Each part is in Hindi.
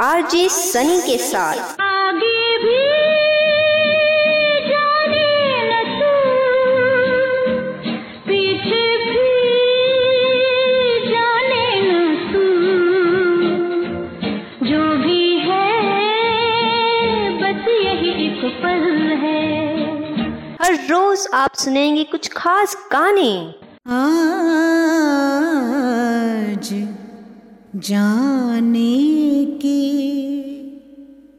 आरजे सनी के साथ। आगे भी जाने न तू पीछे भी जाने न तू जो भी है बस यही एक पल है। हर रोज आप सुनेंगे कुछ खास गाने। आज जाने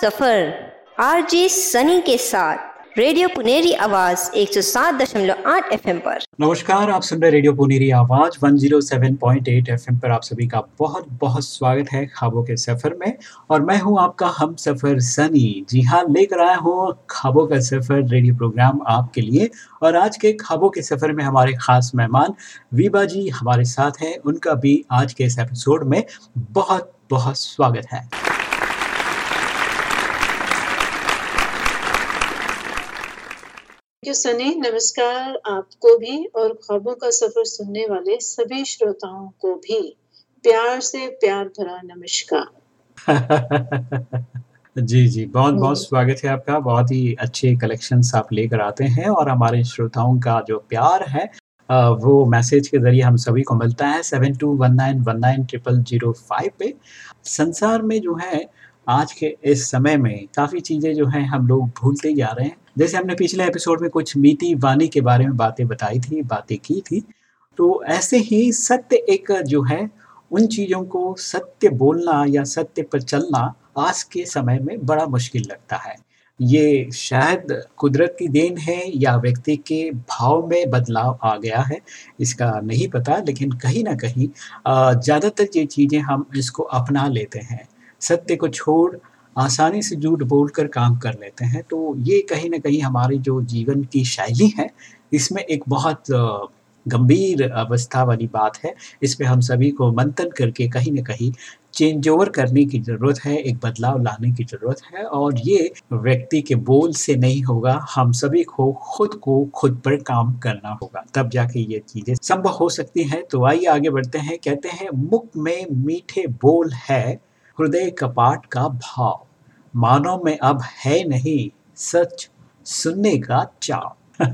सफ़र। आरजे सनी के साथ, रेडियो पुनेरी आवाज़ 107.8 एफएम पर। नमस्कार, आप सुन रहे रेडियो पुनेरी आवाज़ 107.8 एफएम पर। आप सभी का बहुत बहुत स्वागत है ख्वाबों के सफ़र में। और मैं हूँ आपका हम सफ़र सनी। जी हाँ लेकर आया हूँ ख्वाबों का सफ़र रेडियो प्रोग्राम आपके लिए। और आज के ख्वाबों के सफ़र में हमारे खास मेहमान वीबा जी हमारे साथ हैं। उनका भी आज के इस एपिसोड में बहुत बहुत स्वागत है। यू सनी नमस्कार आपको भी और ख्वाबों का सफ़र सुनने वाले सभी श्रोताओं को भी प्यार से प्यार भरा नमस्कार। जी जी बहुत बहुत स्वागत है आपका बहुत ही अच्छे कलेक्शंस आप लेकर आते हैं और हमारे श्रोताओं का जो प्यार है वो मैसेज के ज़रिए हम सभी को मिलता है seven two one nine one nine triple zero five पे। संसार में जो है आज के इस समय में काफ़ी चीज़ें जो हैं हम लोग भूलते जा रहे हैं। जैसे हमने पिछले एपिसोड में कुछ मीति वाणी के बारे में बातें बताई थी, बातें की थी तो ऐसे ही सत्य एक जो है, उन चीज़ों को सत्य बोलना या सत्य पर चलना आज के समय में बड़ा मुश्किल लगता है। ये शायद कुदरत की देन है या व्यक्ति के भाव में बदलाव आ गया है, इसका नहीं पता, लेकिन कहीं ना कहीं ज़्यादातर ये चीज़ें हम इसको अपना लेते हैं। सत्य को छोड़ आसानी से झूठ बोलकर काम कर लेते हैं। तो ये कहीं ना कहीं हमारी जो जीवन की शैली है, इसमें एक बहुत गंभीर अवस्था वाली बात है। इस पे हम सभी को मंथन करके कहीं ना कहीं चेंज ओवर करने की ज़रूरत है, एक बदलाव लाने की ज़रूरत है। और ये व्यक्ति के बोल से नहीं होगा, हम सभी को खुद को खुद पर काम करना होगा, तब जाके ये चीज़ें संभव हो सकती हैं। तो आइए आगे बढ़ते हैं, कहते हैं, मुख में मीठे बोल है हृदय कपाट का भाव। मानव में अब है नहीं सच सुनने का चाव।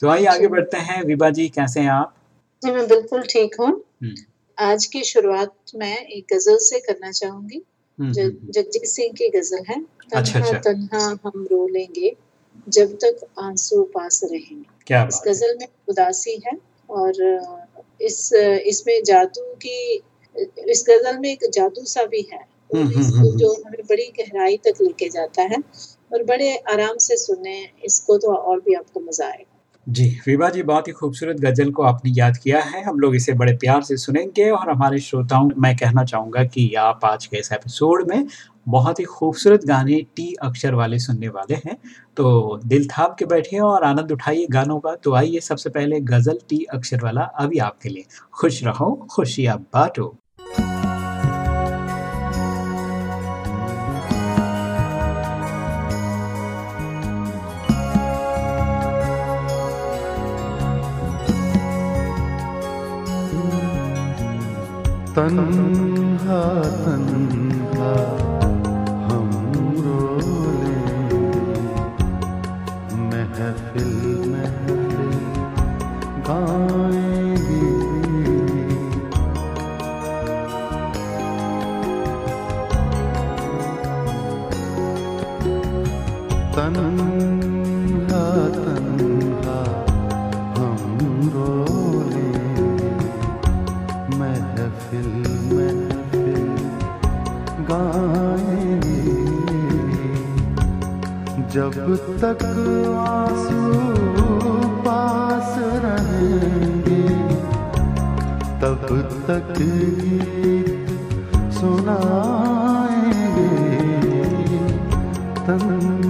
तो आइए आगे बढ़ते हैं। विभा जी कैसे हैं आप? जी मैं बिल्कुल ठीक हूँ। हम्म। आज की शुरुआत मैं एक गज़ल से करना चाहूँगी। हम्म, हम्म, जगजीत सिंह की गज़ल है तन्हा अच्छा। अच्छा। तन्हा हम रो लेंगे जब तक आँसू पास रहेंगे। क्या इस गज़ल में उदासी है और इस इसमें जादू की इस गज़ल में एक जादू सा भी है। और हम्म, हम्म, इसको हम्म, जो हमें बड़ी गहराई तक लेके जाता है और बड़े आराम से सुने इसको तो और भी आपको मज़ा आएगा। जी विभा जी बहुत ही खूबसूरत गज़ल को आपने याद किया है। हम लोग इसे बड़े प्यार से सुनेंगे और हमारे श्रोताओं मैं कहना चाहूँगा कि आप आज के इस एपिसोड में बहुत ही खूबसूरत गाने टी अक्षर वाले सुनने वाले हैं। तो दिल थाप के बैठिए और आनंद उठाइए गानों का। तो आइए सबसे पहले गज़ल टी अक्षर वाला अभी आपके लिए। खुश रहो खुशियाँ बांटो। तन्हा तन्हा हम रोले महफिल महफिल गाएँगे तन्हा जब तक आँसू पास रहेंगे तब तक गीत सुनाएँगे। तन्हा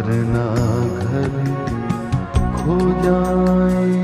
वरना घर खो जाएँगे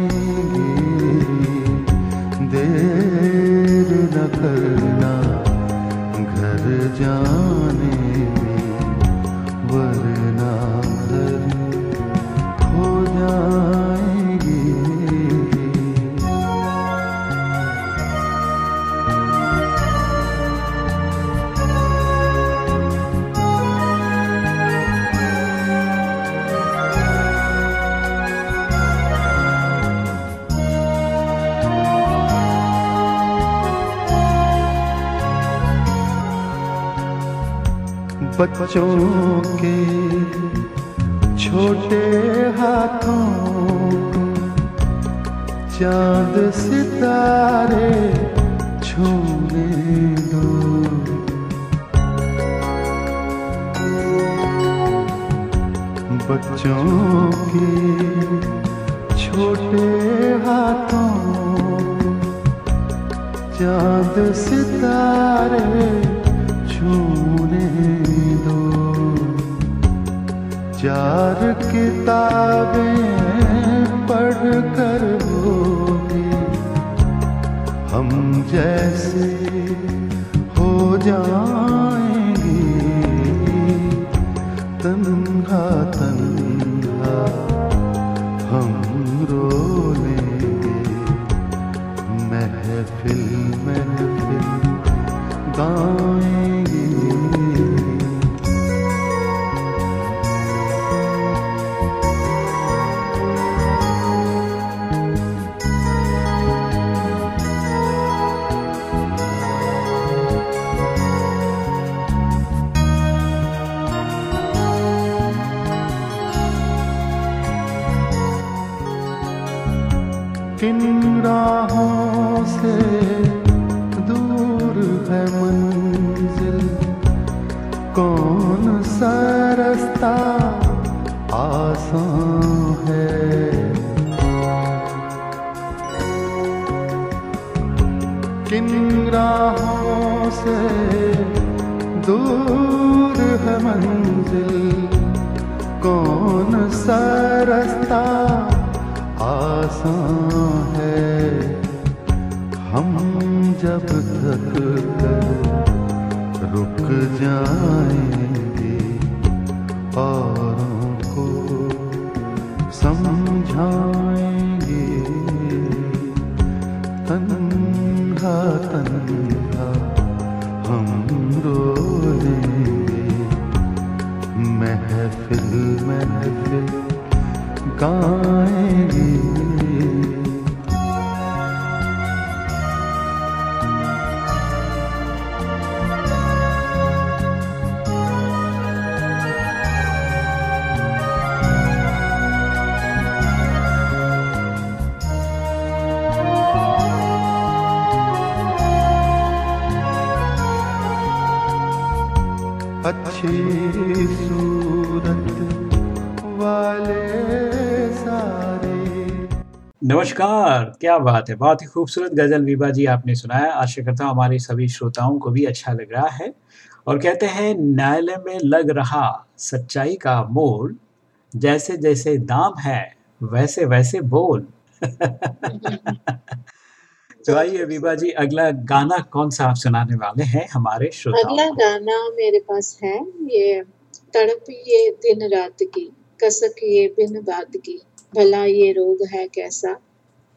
बच्चों के छोटे हाथों चाँद सितारे छूने दो। बच्चों के छोटे हाथों चाँद सितारे चार किताबें पढ़ कर होगी। हम जैसे हो जाएँगे कौन सा रास्ता आसान है? हम जब तक रुक जाएँगे अच्छी सूरत वाले सारे। नमस्कार क्या बात है? बहुत ही खूबसूरत गज़ल विभा जी आपने सुनाया। आशा करता हूँ हमारे सभी श्रोताओं को भी अच्छा लग रहा है। और कहते हैं न्यायालय में लग रहा सच्चाई का मोल जैसे जैसे दाम है वैसे वैसे बोल। तो आइए विभा जी अगला गाना कौन सा आप सुनाने वाले हैं? हमारे श्रोताओं अगला गाना मेरे पास है ये तड़प ये दिन रात की कसक ये बिन बात की भला ये रोग है कैसा?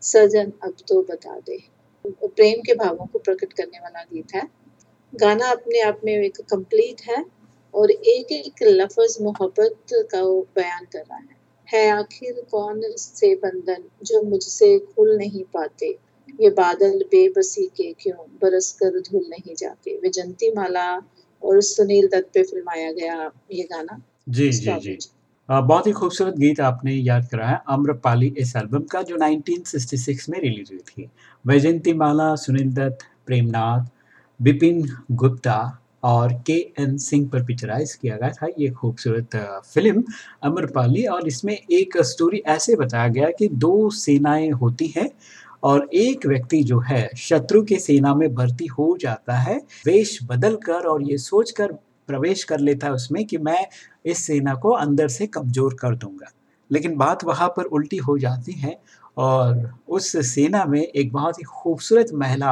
सजन अब तो बता दे। प्रेम के भावों को प्रकट करने वाला गीत है। गाना अपने आप में एक कंप्लीट है और एक एक लफज मोहब्बत का बयान कर रहा है। है आखिर कौन से बंधन जो मुझसे खुल नहीं पाते? ये बादल बेबसी के क्यों? बरस कर धुल नहीं जाते। विजंती माला और सुनील दत्त पे फिल्माया गया ये गाना। जी जी जी। बहुत ही खूबसूरत गीत आपने याद कराया। अम्रपाली इस एल्बम का जो 1966 में रिलीज़ हुई थी। वैजयंती माला सुनील दत्त प्रेमनाथ बिपिन गुप्ता और के एन सिंह पर पिक्चराइज किया गया था। ये खूबसूरत फ़िल्म अमरपाली और इसमें एक स्टोरी ऐसे बताया गया कि दो सेनाएँ होती हैं और एक व्यक्ति जो है, शत्रु के सेना में भर्ती हो जाता है। वेश बदल कर और ये सोच कर प्रवेश कर लेता है उसमें कि मैं इस सेना को अंदर से कमज़ोर कर दूँगा। लेकिन बात वहाँ पर उल्टी हो जाती है और उस सेना में एक बहुत ही खूबसूरत महिला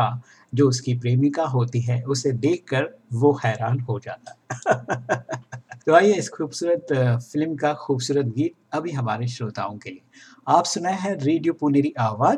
जो उसकी प्रेमिका होती है, उसे देखकर वो हैरान हो जाता तो आइए इस खूबसूरत फ़िल्म का खूबसूरत गीत अभी हमारे श्रोताओं के लिए। आप सुनाए हैं रेडियो पुनेरी आवाज़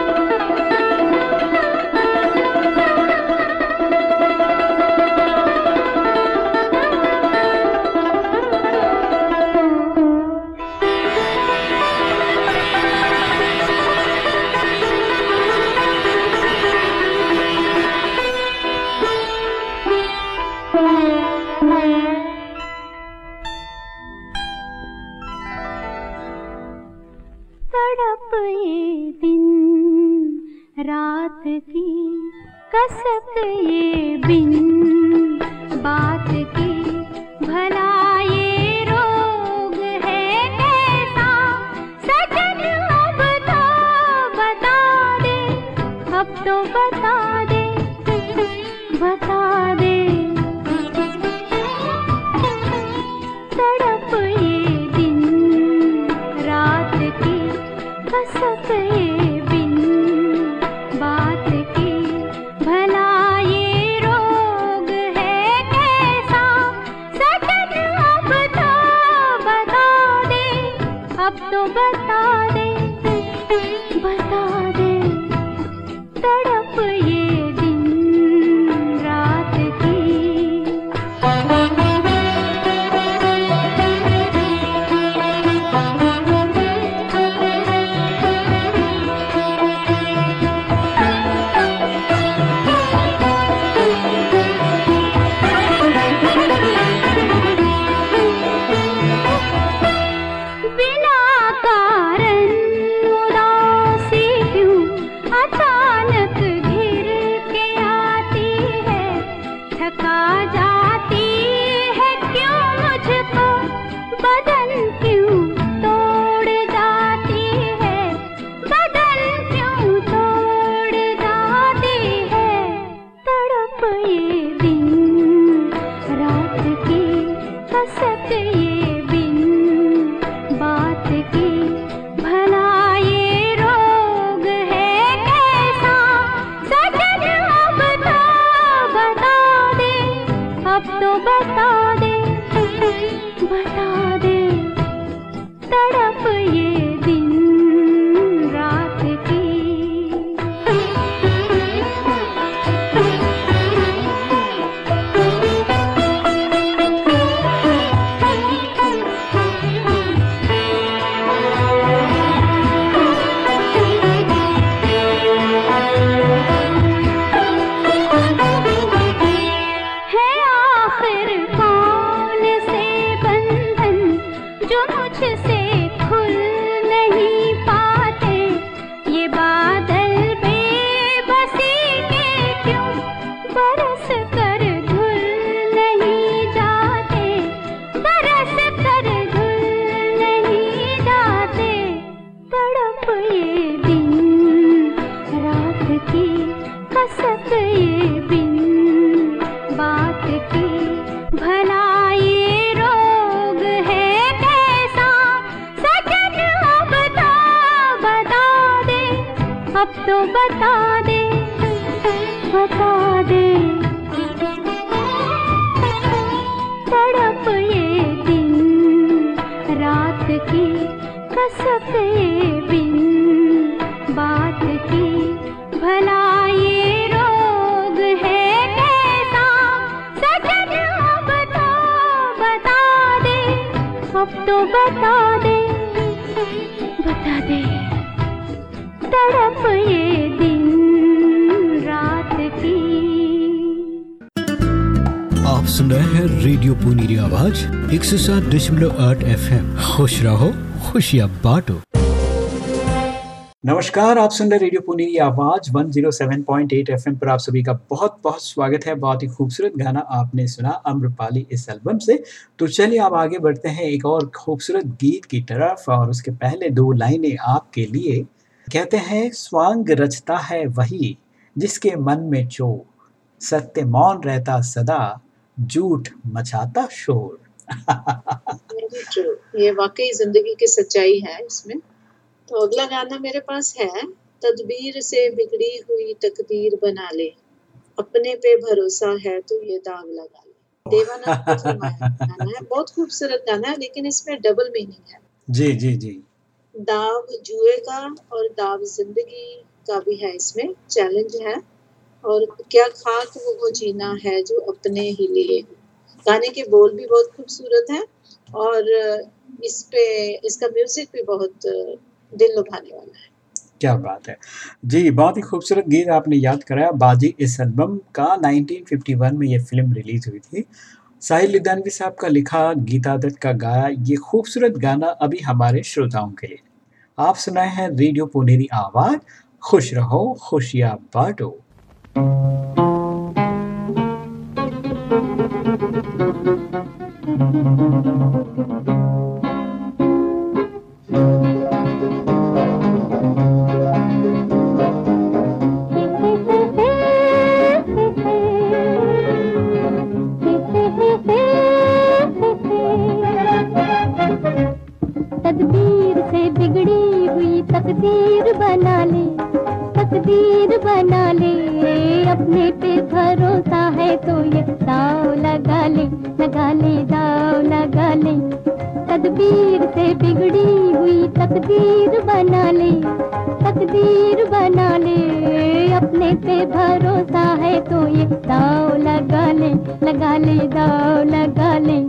सात दशमलव आठ एफ़ खुश रहो, खुशियाँ बांटो। नमस्कार, आप सुन रहे रेडियो पुनेरी आवाज़ 107.8 एफएम पर आप सभी का बहुत बहुत स्वागत है। बहुत ही खूबसूरत गाना आपने सुना अम्रपाली इस एल्बम से। तो चलिए आप आगे बढ़ते हैं एक और खूबसूरत गीत की तरफ़ और उसके पहले दो लाइनें आपके लिए। कहते हैं, स्वांग रचता है वही जिसके मन में चो सत्य मौन रहता सदा झूठ मचाता शोर। ये वाकई ज़िंदगी की सच्चाई है इसमें। तो अगला गाना मेरे पास है तदबीर से बिगड़ी हुई तकदीर बना ले। अपने पे भरोसा है तो ये दाग लगा ले। देवानंद गाना है। बहुत खूबसूरत गाना है लेकिन इसमें डबल मीनिंग है। जी जी जी। दाव जुए का और दाव ज़िंदगी का भी है इसमें चैलेंज है। और क्या खाक वो जीना है जो अपने ही लिए। गाने के बोल भी बहुत खूबसूरत हैं और इस पे, इसका म्यूज़िक भी बहुत दिल लुभाने वाला है। क्या बात है। जी, बहुत ही खूबसूरत गीत आपने याद कराया। बाजी इस एल्बम का 1951 में ये फ़िल्म रिलीज़ हुई थी। साहिल लुधियानवी साहब का लिखा गीता दत्त का गाया ये खूबसूरत गाना अभी हमारे श्रोताओं के लिए। आप सुनाए हैं रेडियो पुनेरी आवाज़। खुश रहो, खुशियाँ बांटो। तकदीर से बिगड़ी हुई तकदीर बना ले। तकदीर बना ले। अपने पे भरोसा है तो ये दाव लगा ले लगा ले, दाव लगा ले। तकदीर से बिगड़ी हुई तकदीर बना ले, तकदीर बना ले। अपने पे भरोसा है तो ये दाव लगा ले लगा ले, दाव लगा ले।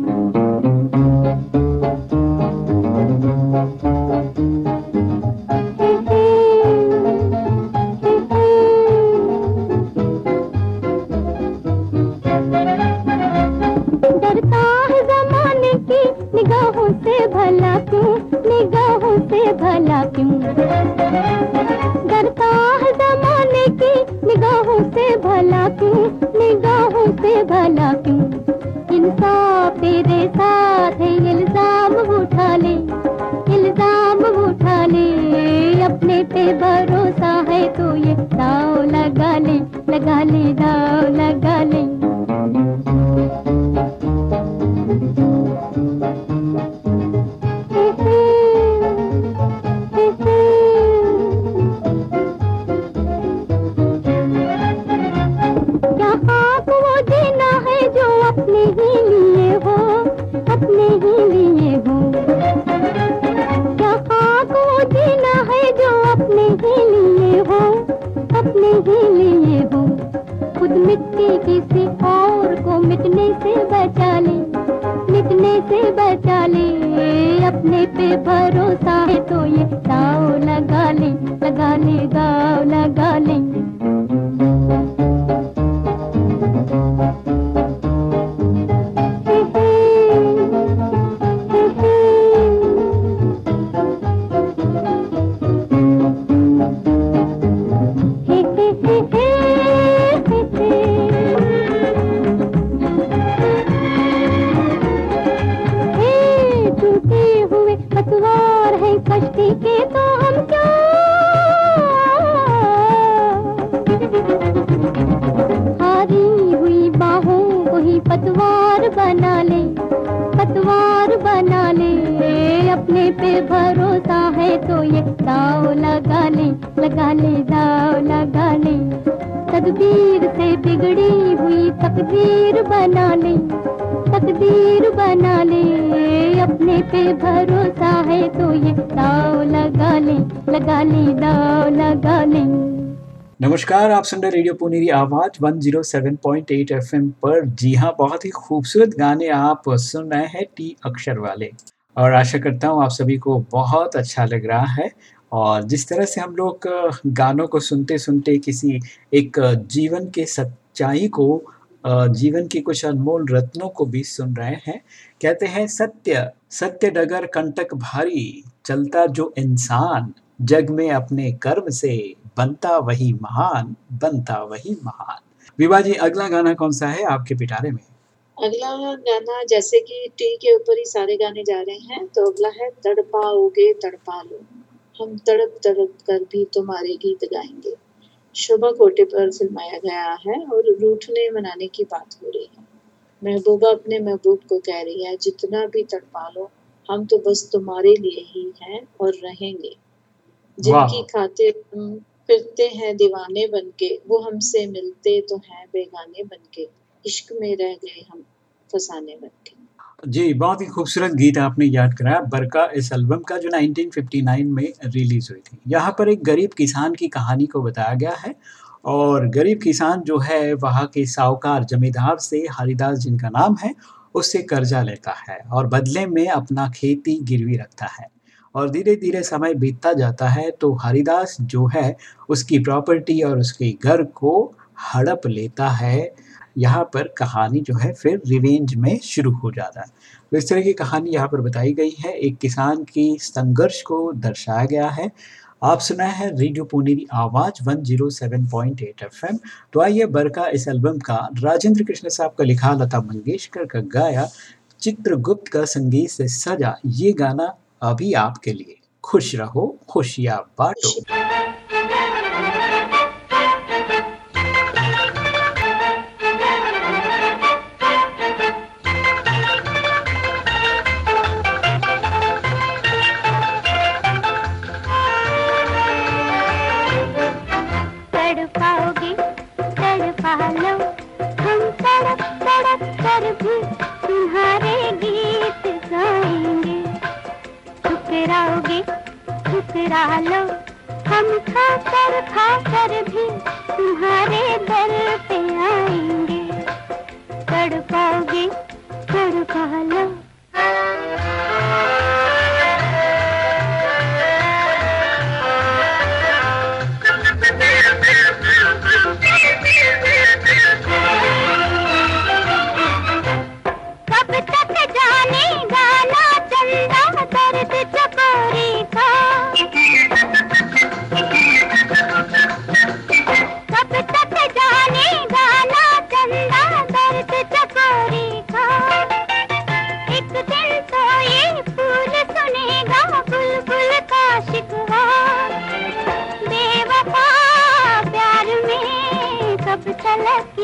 डरता है जमाने की निगाहों से भला क्यों? निगाहों से भला क्यों? डरता है जमाने की निगाहों से भला क्यों? निगाहों से भला क्यों? इंसाफ तेरे साथ है, इल्ज़ाम उठा ले। इल्ज़ाम उठा ले। अपने पे भरोसा है तो ये दाव लगा ले लगा ले, दाव लगा ले। बचा ले। अपने पे भरोसा है तो ये दाव लगा ले लगा ले दाव लगा ले। तकदीर से बिगड़ी हुई तकदीर बना ले, तकदीर बना ले। अपने पे भरोसा है तो ये दाव लगा ले लगा ले, दाव लगा ले। नमस्कार, आप सुन रहे रेडियो पुनेरी आवाज़ 107.8 एफएम पर। जी हाँ बहुत ही खूबसूरत गाने आप सुन रहे हैं टी अक्षर वाले। और आशा करता हूँ आप सभी को बहुत अच्छा लग रहा है। और जिस तरह से हम लोग गानों को सुनते सुनते किसी एक जीवन के सच्चाई को जीवन के कुछ अनमोल रत्नों को भी सुन रहे हैं, कहते हैं, सत्य सत्य डगर कंटक भारी, चलता जो इंसान, जग में अपने कर्म से, बनता वही महान, बनता वही महान। विभा जी, अगला गाना कौन सा है आपके पिटारे में? अगला गाना, जैसे कि टी के ऊपर ही सारे गाने जा रहे हैं तो अगला है, तड़पाओगे तड़पा लो। हम तड़प तड़प कर भी तुम्हारे गीत गाएँगे। शोभा कोटे पर फिल्माया गया है और रूठने मनाने की बात हो रही है। महबूबा अपने महबूब को कह रही है जितना भी तड़पा लो हम तो बस तुम्हारे लिए ही हैं और रहेंगे। जिनकी खातिर हम फिरते हैं दीवाने बनके वो हमसे मिलते तो हैं बेगाने बनके। इश्क में रह गए हम फसाने बनके। जी, बहुत ही खूबसूरत गीत आपने याद कराया। बरका इस एल्बम का जो 1959 में रिलीज़ हुई थी। यहाँ पर एक गरीब किसान की कहानी को बताया गया है और गरीब किसान जो है, वहाँ के साहूकार जमींदार से हरिदास जिनका नाम है, उससे कर्जा लेता है और बदले में अपना खेती गिरवी रखता है और धीरे धीरे समय बीतता जाता है तो हरिदास जो है, उसकी प्रॉपर्टी और उसके घर को हड़प लेता है। यहाँ पर कहानी जो है फिर रिवेंज में शुरू हो जाता है। तो इस तरह की कहानी यहाँ पर बताई गई है। एक किसान की संघर्ष को दर्शाया गया है। आप सुना है रेडियो पुनेरी आवाज़ 107.8 एफएम तो आइए बरका इस एल्बम का राजेंद्र कृष्ण साहब का लिखा, लता मंगेशकर का गाया, चित्रगुप्त का संगीत से सजा। ये गाना अभी आपके लिए। खुश रहो खुशियाँ बांटो। ठुकरा लो हम खा कर खा कर भी तुम्हारे दर पे आएँगे। तड़पाओगे, तड़पा लो।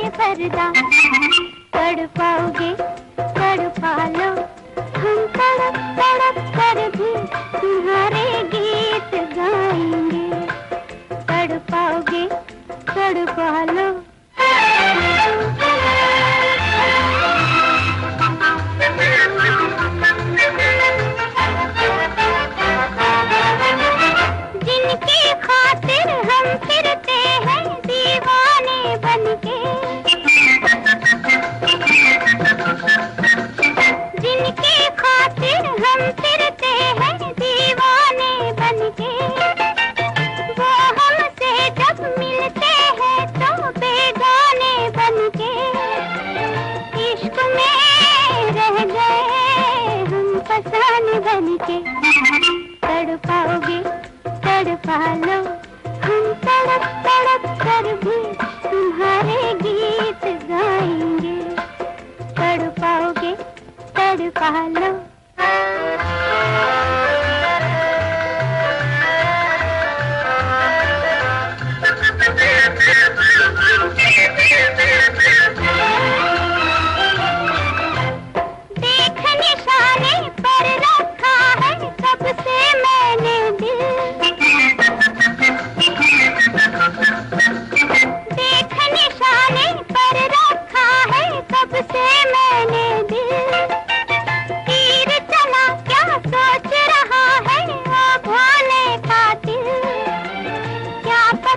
ये पर्दा। पाओगे पढ़ पालो हम तड़प तड़प कर भी तुम्हारे गीत गाएँगे। पढ़ पाओगे पढ़ जिनकी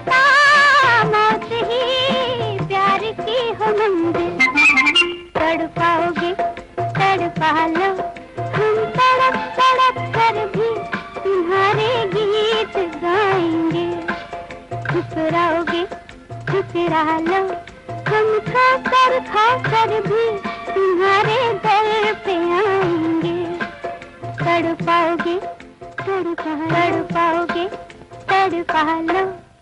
पता की हो पाओगे तड़ पालो हम तड़प तड़प कर भी तुम्हारे गीत गाएँगे लो खा कर खा कर भी तुम्हारे पे आएँगे तड़ पाओगे तड़ पाओगे तड़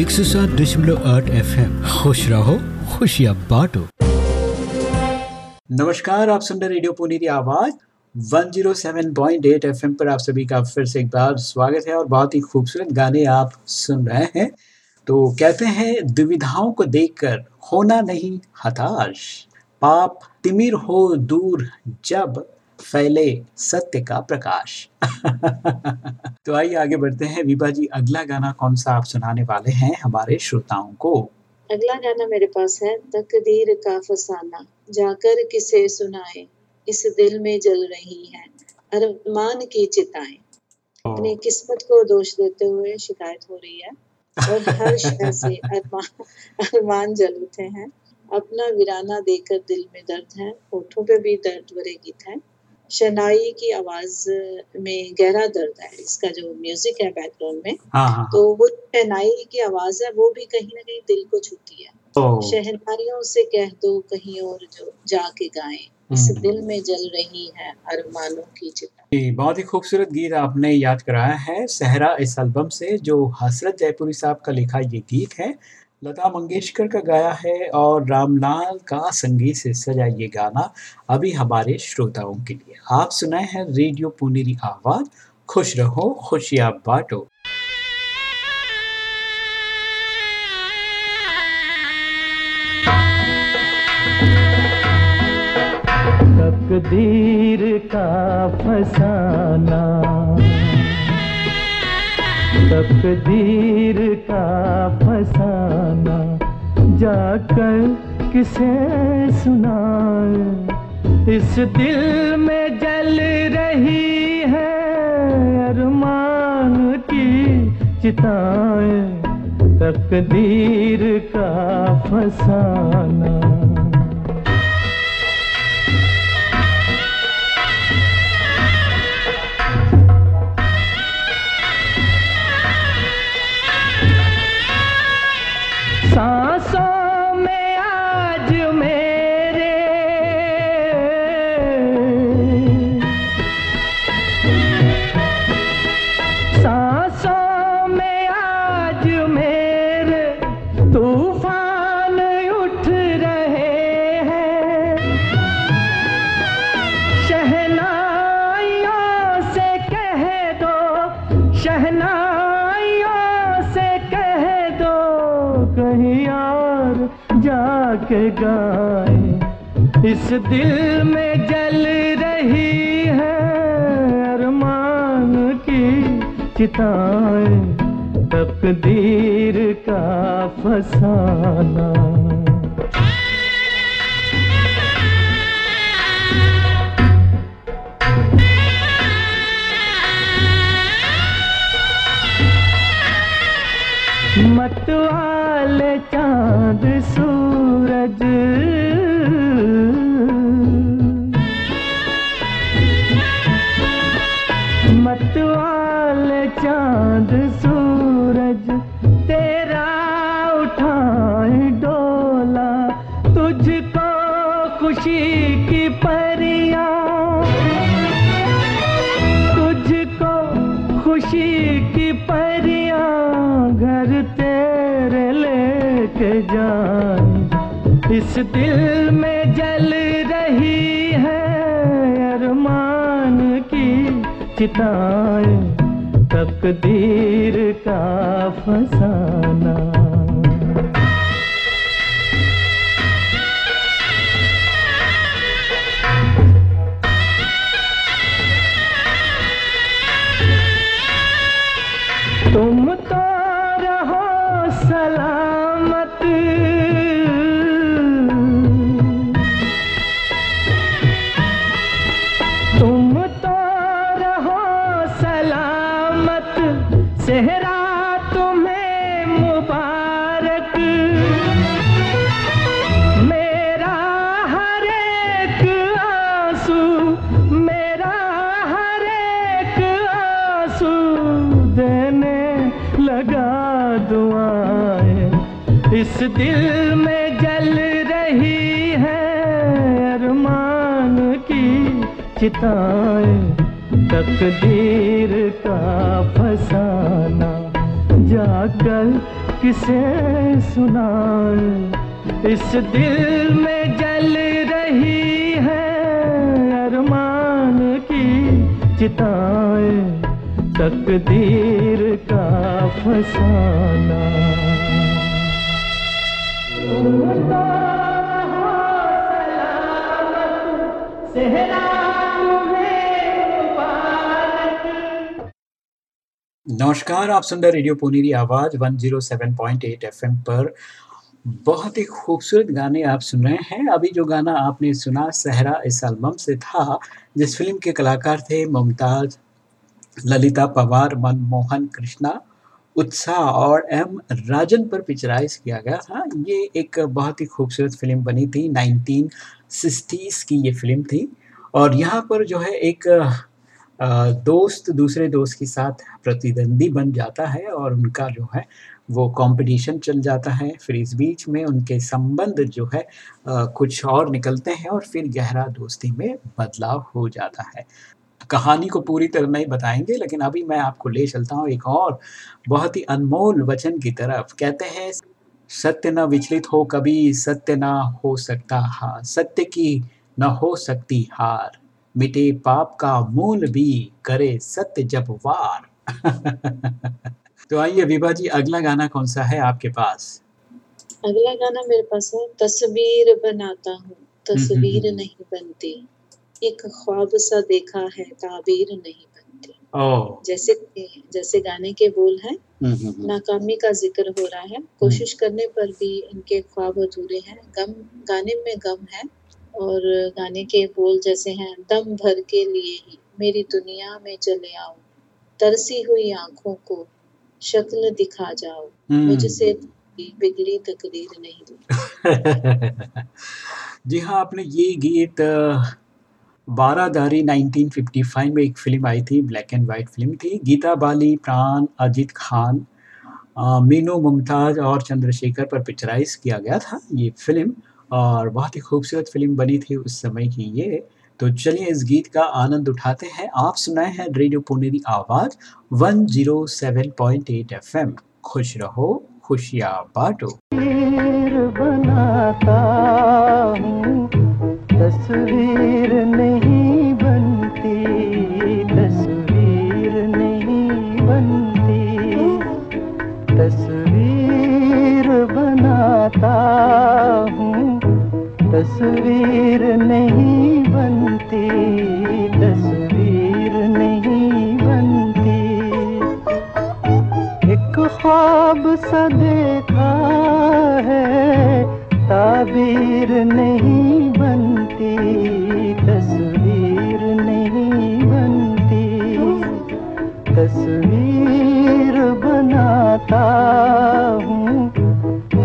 एक सौ सात दशमलव आठ एफ़ एम खुश रहो, खुशियाँ बांटो। नमस्कार, आप सुन रहे रेडियो पुनीरी आवाज़ 107.8 एफएम पर आप सभी का फिर से एक बार स्वागत है और बहुत ही खूबसूरत गाने आप सुन रहे हैं। तो कहते हैं, दुविधाओं को देखकर होना नहीं हताश। पाप तिमिर हो दूर जब फैले सत्य का प्रकाश। तो आइए आगे बढ़ते हैं। विभा जी अगला गाना कौन सा आप सुनाने वाले हैं हमारे श्रोताओं को? अगला गाना मेरे पास है तकदीर का फसाना जाकर किसे सुनाए? इस दिल में जल रही है अरमान की चिताएँ। अपनी किस्मत को दोष देते हुए शिकायत हो रही है और हर शय से अरमान अरमान जल उठे हैं। अपना वीराना देकर दिल में दर्द है होठों पे भी दर्द भरे गीत है। शनाई की आवाज़ में गहरा दर्द है इसका जो म्यूज़िक है बैकग्राउंड में हाँ हाँ तो वो शहनाई की आवाज़ है वो भी कहीं ना कहीं दिल को छूती है। तो शहनाइयों से कह दो कहीं और जो जाके गाएँ इस हम्म। दिल में जल रही है अरमानों की चिता। बहुत ही खूबसूरत गीत आपने याद कराया है। सहरा इस एल्बम से जो हसरत जयपुरी साहब का लिखा ये गीत है लता मंगेशकर का गाया है और रामलाल का संगीत से सजा ये गाना अभी हमारे श्रोताओं के लिए। आप सुनाए हैं रेडियो पुनेरी आवाज़। खुश रहो, खुशियाँ बांटो। तकदीर का फसाना। तकदीर का फसाना जाकर किसे सुनाए? इस दिल में जल रही है अरमान की चिताएँ। तकदीर का फसाना इस दिल में जल रही है अरमान की चिताएँ तकदीर का फसाना। की परिया। तुझको खुशी की परिया, घर तेरे लेके जान। इस दिल में जल रही है अरमान की चिताएँ, तकदीर का फसाना। चिताएँ तकदीर का फसाना। जाकर किसे सुनाए, इस दिल में जल रही है अरमान की चिताएँ। तकदीर का फसाना। सेहरा नमस्कार, आप सुन रहे रेडियो पुनीरी आवाज़ 107.8 एफएम पर। बहुत ही खूबसूरत गाने आप सुन रहे हैं। अभी जो गाना आपने सुना, सहरा इस एल्बम से था, जिस फ़िल्म के कलाकार थे मुमताज़, ललिता पवार, मनमोहन कृष्णा उत्साह और एम राजन पर पिक्चराइज किया गया था। ये एक बहुत ही खूबसूरत फ़िल्म बनी थी 1960s की ये फ़िल्म थी। और यहाँ पर जो है एक दोस्त दूसरे दोस्त के साथ प्रतिद्वंदी बन जाता है और उनका जो है वो कंपटीशन चल जाता है। फिर इस बीच में उनके संबंध जो है अ, कुछ और निकलते हैं और फिर गहरा दोस्ती में बदलाव हो जाता है। कहानी को पूरी तरह नहीं बताएँगे लेकिन अभी मैं आपको ले चलता हूँ एक और बहुत ही अनमोल वचन की तरफ़। कहते हैं सत्य न विचलित हो कभी सत्य ना हो सकता हार सत्य की न हो सकती हार। मिटे पाप का मूल भी करे सत्य जब वार। तो आइए विभा जी अगला गाना कौन सा है आपके पास? अगला गाना मेरे पास है तस्वीर बनाता हूँ तस्वीर हम्म। नहीं बनती। एक ख्वाब सा देखा है ताबीर नहीं बनती। जैसे जैसे गाने के बोल हैं हम्म, हम्म, हम्म। नाकामी का ज़िक्र हो रहा है। कोशिश करने पर भी इनके ख्वाब अधूरे हैं गम गाने में गम है। और गाने के बोल जैसे हैं दम भर के लिए ही मेरी दुनिया में चले आओ तरसी हुई आँखों को शक्ल दिखा जाओ हम्म। मुझसे बिगड़ी तकदीर नहीं जी हाँ आपने ये गीत बारादारी 1955 में एक फ़िल्म आई थी ब्लैक एंड वाइट फ़िल्म थी गीता बाली प्राण अजित खान मीनू मुमताज़ और चंद्रशेखर पर पिक्चराइज किया गया था ये फ़िल्म और बहुत ही खूबसूरत फ़िल्म बनी थी उस समय की ये। तो चलिए इस गीत का आनंद उठाते हैं। आप सुनाए हैं रेडियो पुनेरी आवाज़ 107.8 एफएम। खुश रहो, खुशियाँ बांटो। बनाता तस्वीर नहीं तस्वीर नहीं बनती, तस्वीर नहीं बनती। एक ख्वाब सा देखा है, ताबीर नहीं बनती, तस्वीर नहीं बनती। तस्वीर बनाता हूँ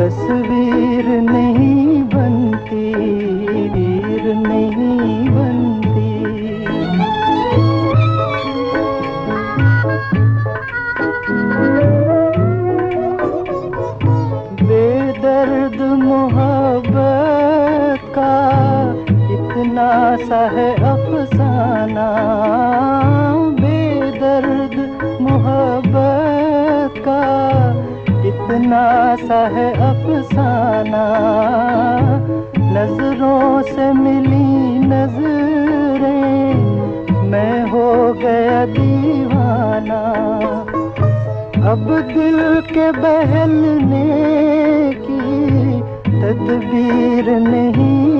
तस्वीर नहीं बनती, वीर नहीं बनती। बेदर्द मोहब्बत का इतना सा है अफसाना। बेदर्द मोहब्बत का इतना सा है अफसाना। नज़रों से मिली नज़रें, मैं हो गया दीवाना। अब दिल के बहलने की तदबीर नहीं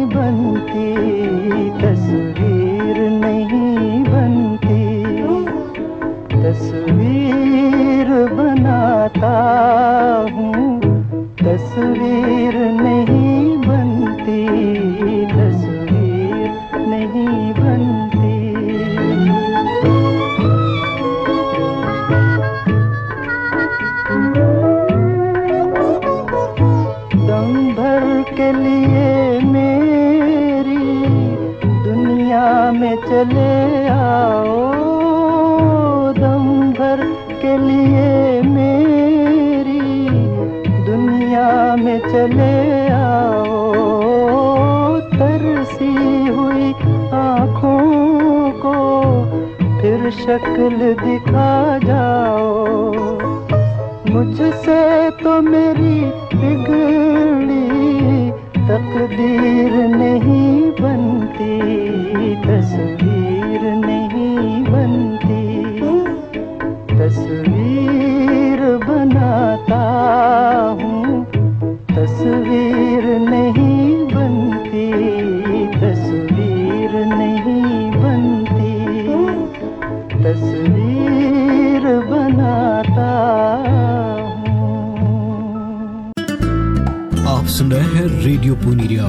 शक्ल दिखा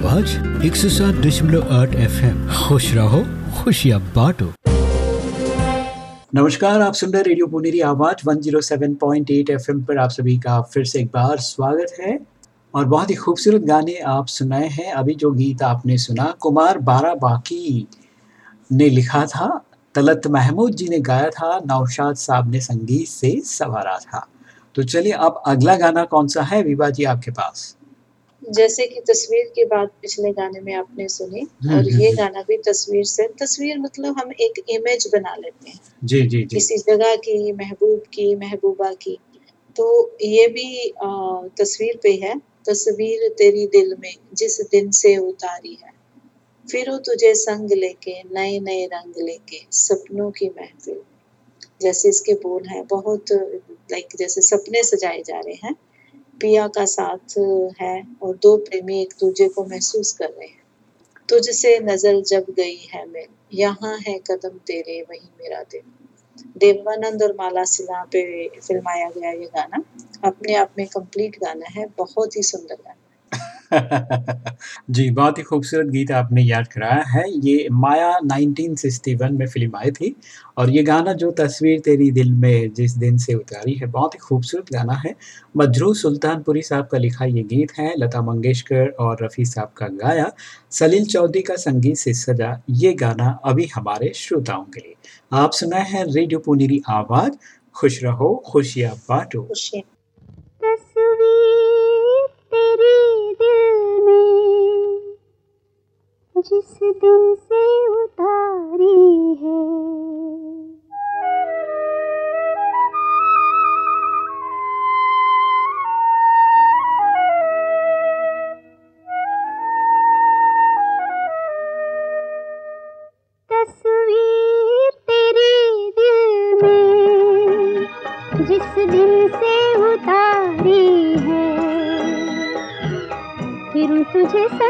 आवाज़ एक सौ सात दशमलव आठ एफ़ एम खुश रहो, खुशियाँ बांटो। नमस्कार, आप सुन रहे रेडियो पुनेरी आवाज़ 107.8 एफएम पर आप सभी का फिर से एक बार स्वागत है। और बहुत ही खूबसूरत गाने आप सुनाए हैं। अभी जो गीत आपने सुना, कुमार बारा बाकी ने लिखा था, तलत महमूद जी ने गाया था, नौशाद साहब ने संगीत से सवारा था। तो चलिए, अब अगला गाना कौन सा है? विभा जी आपके पास। जैसे कि तस्वीर की बात पिछले गाने में आपने सुनी और ये। गाना भी तस्वीर से तस्वीर मतलब हम एक इमेज बना लेते हैं। जी जी जी। किसी जगह की महबूब की महबूबा की। तो ये भी अ, तस्वीर पे है तस्वीर तेरी दिल में जिस दिन से उतारी है। फिर तुझे संग लेके नए नए रंग लेके सपनों की महफिल। जैसे इसके बोल हैं बहुत लाइक जैसे सपने सजाए जा रहे हैं पिया का साथ है और दो प्रेमी एक दूजे को महसूस कर रहे हैं। तुझसे नज़र जब गई है मैं। यहाँ है कदम तेरे, वही मेरा दिल। देवानंद और माला सिन्हा पे फिल्माया गया ये गाना। अपने आप में कंप्लीट गाना है, बहुत ही सुंदर गाना। जी, बहुत ही खूबसूरत गीत आपने याद कराया है। ये माया 1961 में फ़िल्म आई थी और ये गाना जो तस्वीर तेरी दिल में जिस दिन से उतारी है, बहुत ही खूबसूरत गाना है। मजरू सुल्तानपुरी साहब का लिखा ये गीत है, लता मंगेशकर और रफ़ी साहब का गाया। सलील चौधरी का संगीत से सजा ये गाना अभी हमारे श्रोताओं के लिए। आप सुनाए हैं रेडियो पुनीरी आवाज़। खुश रहो, खुशियाँ बांटो। तस्वीर दिल में जिस दिन से उतारी है।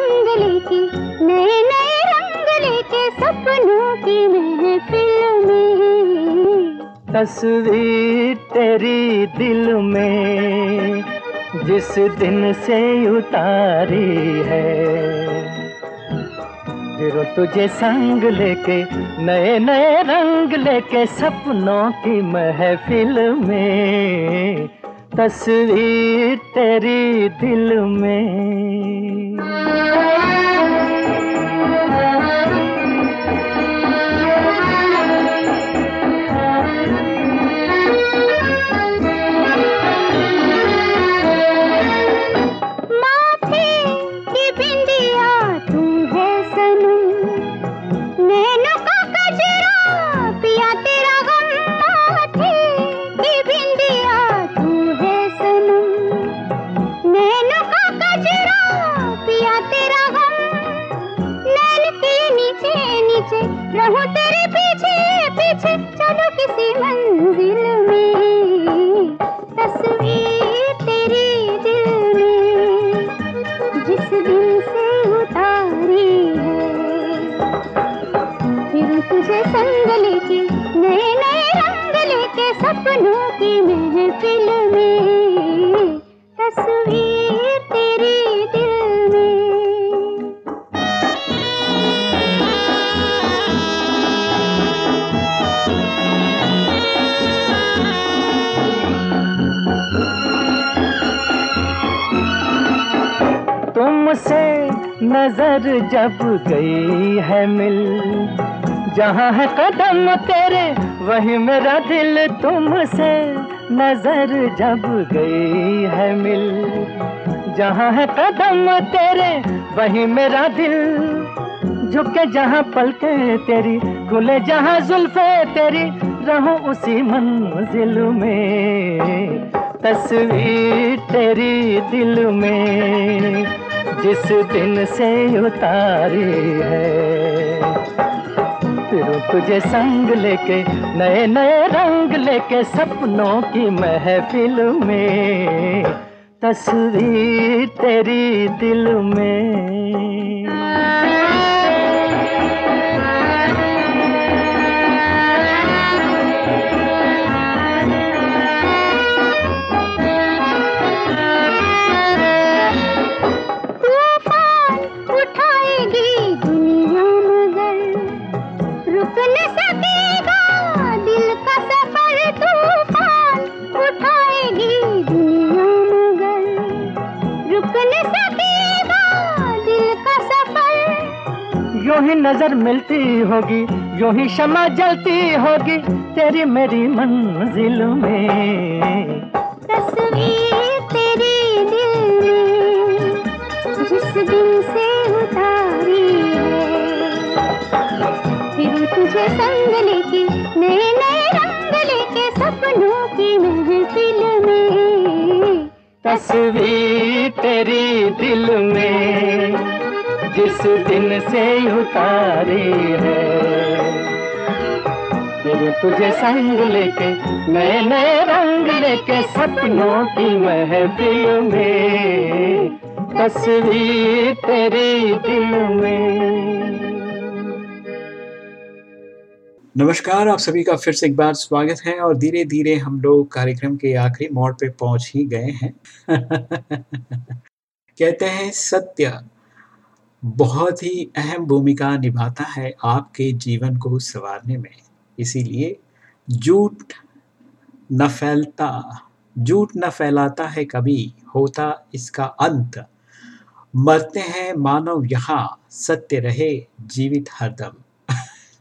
संग लेके नए नए रंग लेके सपनों की महफिल तस्वीर तेरी दिल में, जिस दिन से उतारी है। फिर तुझे संग लेके, नए नए रंग लेके सपनों की महफिल में। तस्वीर तेरी दिल में। Música जिस दिल से उतारी है। फिर तुझे संग लेके, नए नए रंग लेके सपनों की महफिल में तस्वीर नज़र जब गई है मिल, जहाँ है कदम तेरे, वही मेरा दिल तुमसे। नज़र जब गई है मिल, जहाँ है कदम तेरे, वही मेरा दिल। झुके जहाँ पलके तेरी, खुले जहाँ जुल्फे तेरी, रहूँ उसी मंजिल में। तस्वीर तेरी दिल में। जिस दिन से उतारी है। तुझे संग लेके, नए नए रंग लेके सपनों की महफिल में। तस्वीर तेरी दिल में। ही नज़र मिलती होगी यूँ ही शमा जलती होगी तेरी मेरी मंजिल में। तस्वीर तेरी दिल में जिस दिल से उतारी है। फिर तुझे संग लेके नए नए रंग लेके सपनों की महफिल में। तस्वीर तेरी दिल में। जिस दिन से उतारी है। फिर तुझे संग लेके नए नए रंग लेके सपनों की महफिल में, तस्वीर तेरी दिल में। नमस्कार, आप सभी का फिर से एक बार स्वागत है और धीरे धीरे हम लोग कार्यक्रम के आखिरी मोड़ पे पहुँच ही गए हैं। कहते हैं सत्य। बहुत ही अहम भूमिका निभाता है आपके जीवन को संवारने में। इसीलिए झूठ न फैलता, झूठ न फैलाता है कभी, होता इसका अंत। मरते हैं मानव यहाँ, सत्य रहे जीवित हरदम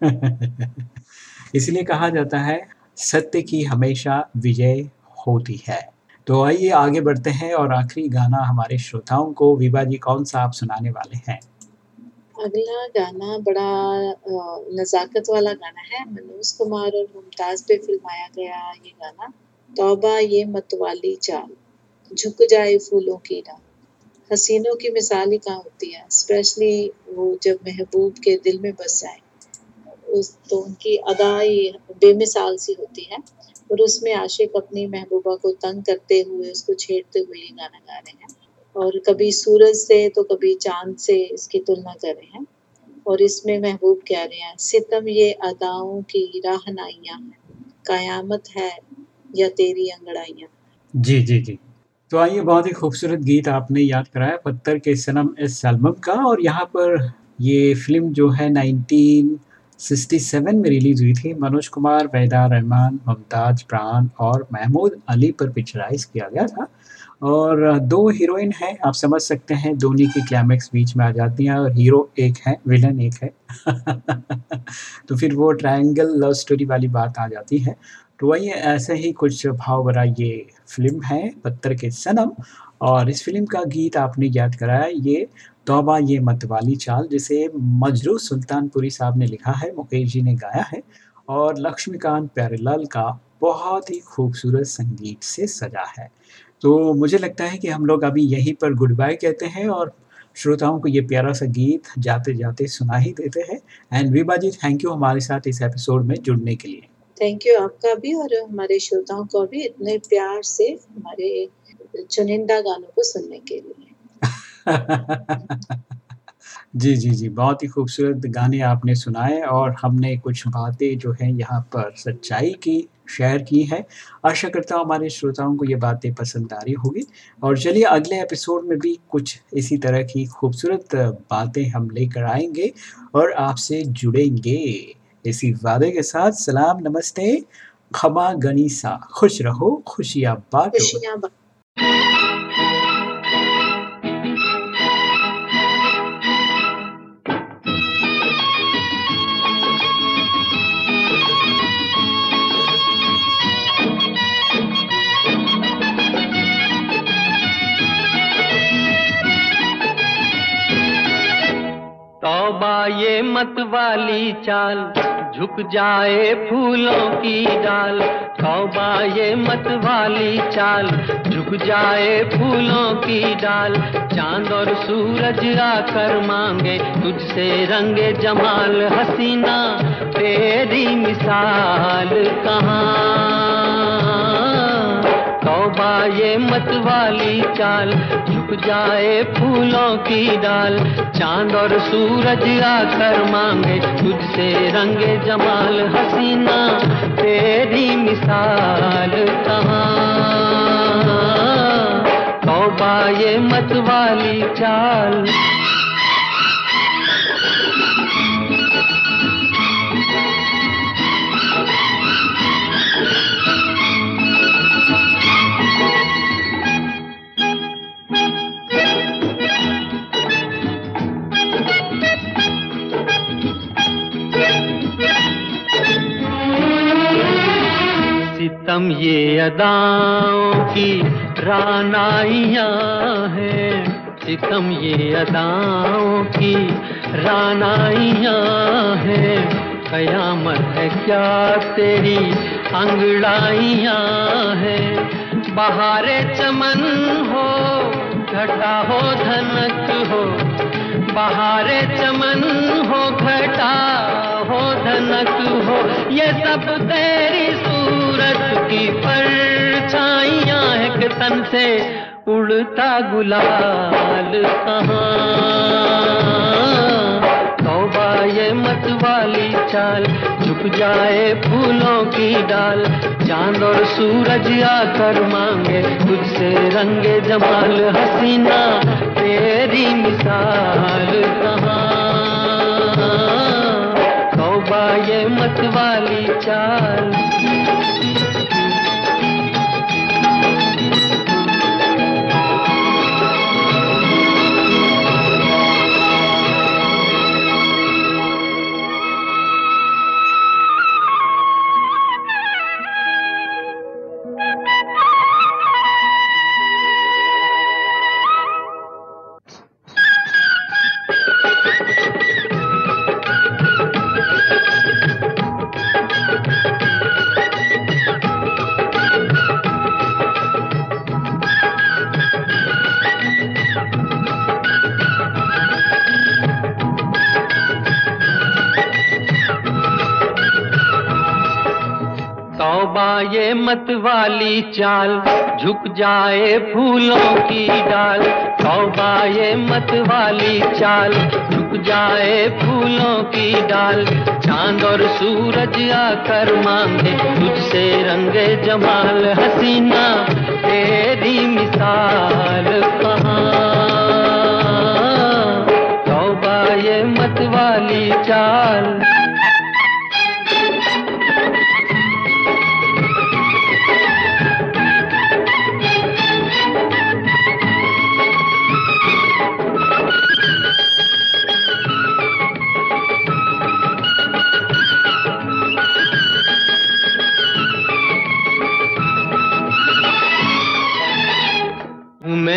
इसलिए कहा जाता है, सत्य की हमेशा विजय होती है। तो आइए आगे बढ़ते हैं और आखिरी गाना हमारे श्रोताओं को, विभा जी, कौन सा आप सुनाने वाले हैं? अगला गाना बड़ा नजाकत वाला गाना है। मनोज कुमार और मुमताज़ पे फिल्माया गया ये गाना, तौबा ये मतवाली चाल, झुक जाए फूलों की राह हसीनों की मिसाल ही कहाँ होती है? स्पेशली वो जब महबूब के दिल में बस जाए, उस तो उनकी अदा अदाई बेमिसाल सी होती है और उसमें आशिक अपनी महबूबा को तंग करते हुए, उसको छेड़ते हुए ये गाना गा रहे हैं। और कभी सूरज से तो कभी चाँद से इसकी तुलना कर रहे हैं। और इसमें महबूब कह रहे हैं? सितम ये अदाओं की राहनाइयाँ कयामत है या तेरी अंगड़ाइयाँ जी जी जी। तो आइए, बहुत ही खूबसूरत गीत आपने याद कराया, पत्थर के सनम इस एल्बम का। और यहाँ पर ये फ़िल्म जो है 1967 में रिलीज़ हुई थी। मनोज कुमार, वैदा रहमान, मुमताज़, प्राण और महमूद अली पर पिक्चराइज किया गया था। और दो हीरोइन हैं, आप समझ सकते हैं दोनों की क्लाइमैक्स बीच में आ जाती हैं और हीरो एक है, विलन एक है। तो फिर वो ट्रायंगल लव स्टोरी वाली बात आ जाती है। तो वही ऐसे ही कुछ भाव भरा ये फ़िल्म है, पत्थर के सनम। और इस फ़िल्म का गीत आपने याद कराया, ये तोबा ये मतवाली चाल, जिसे मजरू सुल्तानपुरी साहब ने लिखा है, मुकेश जी ने गाया है। और लक्ष्मीकांत प्यारेलाल का बहुत ही खूबसूरत संगीत से सजा है। तो मुझे लगता है कि हम लोग अभी यहीं पर गुड बाय कहते हैं और श्रोताओं को ये प्यारा सा गीत जाते जाते सुना ही देते हैं। And Vibha ji thank you हमारे साथ इस एपिसोड में जुड़ने के लिए। थैंक यू आपका भी और हमारे श्रोताओं को भी इतने प्यार से हमारे चुनिंदा गानों को सुनने के लिए। जी जी जी बहुत ही खूबसूरत गाने आपने सुनाए और हमने कुछ बातें जो हैं यहाँ पर सच्चाई की शेयर की है। आशा करता हूँ हमारे श्रोताओं को ये बातें पसंद आ रही होगी। और चलिए अगले एपिसोड में भी कुछ इसी तरह की खूबसूरत बातें हम लेकर आएँगे और आपसे जुड़ेंगे। इसी वादे के साथ सलाम, नमस्ते, खमा गनीसा। खुश रहो खुशियाँ बांटो। ये मत वाली चाल, झुक जाए फूलों की डाल। तौबा ये मत वाली चाल, झुक जाए फूलों की डाल। चाँद और सूरज आकर मांगे, तुझसे रंगे जमाल हसीना। तेरी मिसाल कहाँ? तौबा ये मत वाली चाल, झुक जाए फूलों की डाल। चाँद और सूरज आकर मांगे, तुझसे रंगे जमाल हसीना, तेरी मिसाल कहाँ? तौबा ये मत वाली चाल सितम ये अदाओं की रानाइयाँ हैं। सितम ये अदाओं की रानाइयाँ हैं। कयामत है क्या तेरी अंगड़ाइयाँ हैं? बहारे चमन हो, घटा हो धनक हो। बहारे चमन हो, घटा हो, धनक हो, ये सब तेरी सूरत की परछाइयाँ एक तन से उड़ता गुलाल कहाँ। तौबा ये मत वाली चाल, झुक जाए फूलों की डाल। चाँद और सूरज आकर मांगे, तुझसे रंगे जमाल हसीना, तेरी मिसाल कहाँ? तौबा ये मत वाली चाल। तौबा ये मत वाली चाल, झुक जाए फूलों की डाल। तौबा ये मत वाली चाल, झुक जाए फूलों की डाल। चाँद और सूरज आकर मांगे, तुझसे रंगे जमाल, हसीना, तेरी मिसाल कहाँ? तौबा ये मत वाली चाल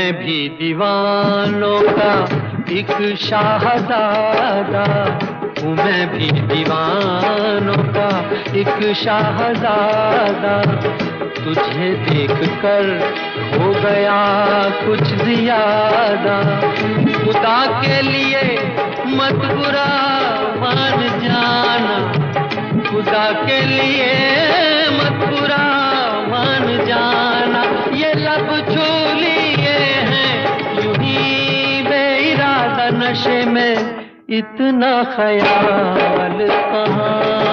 मैं भी दीवानों का एक शाहजादा। हूँ मैं भी दीवानों का एक शाहजादा। तुझे देख कर हो गया कुछ ज़्यादा। खुदा के लिए मत बुरा मान जाना। खुदा के लिए मत बुरा मान जाना। ये लब छू नशे में इतना ख्याल कहाँ?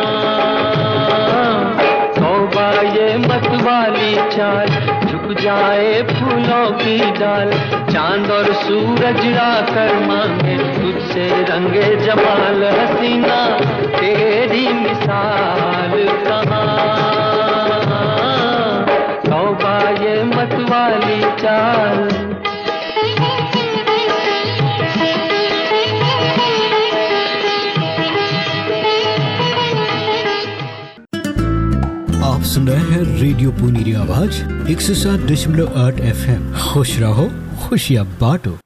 ये मत वाली चाल, झुक जाए फूलों की डाल। चाँद और सूरज आकर मांगे तुझसे रंगे जमाल। हसीना, तेरी मिसाल कहाँ? ये मत वाली चाल सुन रहे हैं रेडियो पुनी आवाज़, एक सौ सात दशमलव आठ एफ़ एम खुश रहो, खुशियाँ बांटो।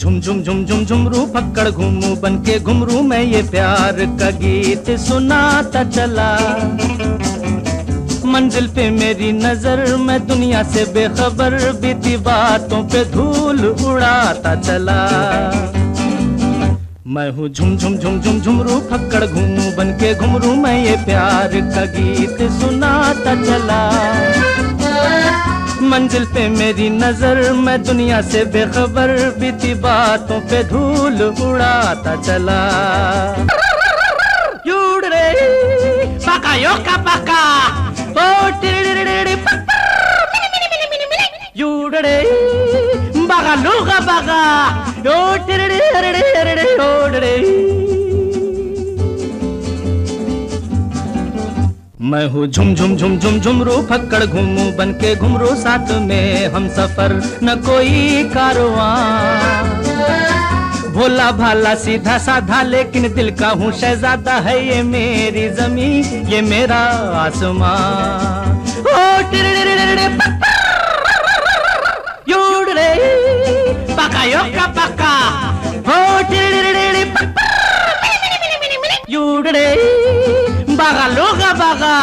झुम झुम झुम झुम झुमरू पकड़ घूमू बन के घुमरू मैं ये प्यार का गीत सुनाता चला। मंजिल पे मेरी नज़र, मैं दुनिया से बेखबर बीती बातों पे धूल उड़ाता चला। मैं हूँ झुम झुम झुम झुम झुमरू फक्कड़ घूमू बन के घुमरू मैं ये प्यार का गीत सुनाता चला। मंजिल पे मेरी नज़र मैं दुनिया से बेखबर बीती बातों पे धूल उड़ाता चला पका यो का पका ओ टिरिरिरिरि यूड रे बगा लूगा बगा यो टिरिरिरिरि ओड मैं हूँ झुम झुम झुम झुम झुमरू फक्कड़ घूमू, बन के घुमरू साथ में हम सफ़र। न कोई कारवां। भोला भाला सीधा साधा, लेकिन दिल का हूँ शहजादा है ये मेरी जमी ये मेरा आसमां ओ, टिरिरिरिरिरि यूड रे पका यो बागा, लोगा बागा।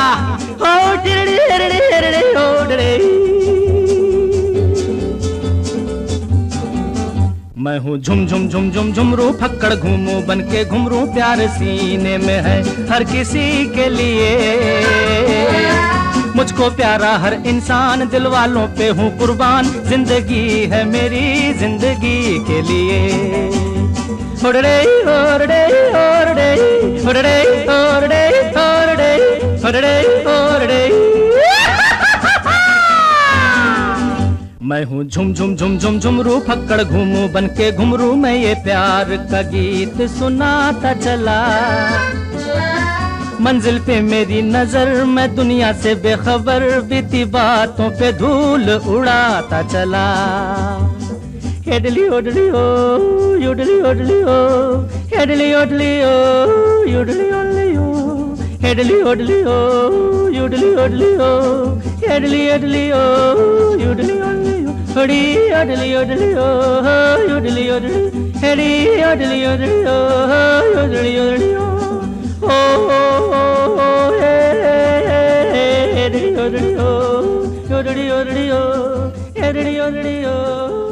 ओ टिरिरि टिरिरि टिरिरि ओड रे मैं हूँ झुम झुम झुम झुम, झुमरू, फक्कड़ घूमू बन के घुमरू, प्यार सीने में है हर किसी के लिए। मुझको प्यारा हर इंसान, दिल वालों पे हूँ कुर्बान। ज़िंदगी है मेरी ज़िंदगी के लिए। Holiday, holiday, holiday, holiday, holiday, holiday, holiday, holiday. मैं हूँ झुम झुम झुम झुम झुम रू फक्कड़ घूमू बन के घुमरू मैं ये प्यार का गीत सुनाता चला। मंजिल पे मेरी नज़र मैं दुनिया से बेखबर बीती बातों पे धूल उड़ाता चला। Headily odily oh, yoodily odily oh, headily odily oh, yoodily odily oh, headily odily oh, yoodily odily oh, headily odily oh, yoodily odily oh, hurry odily odily oh, yoodily odily, heady odily odily oh, yoodily odily oh, oh oh oh oh, hey hey hey, headily odily oh, yoodily odily oh, headily odily oh.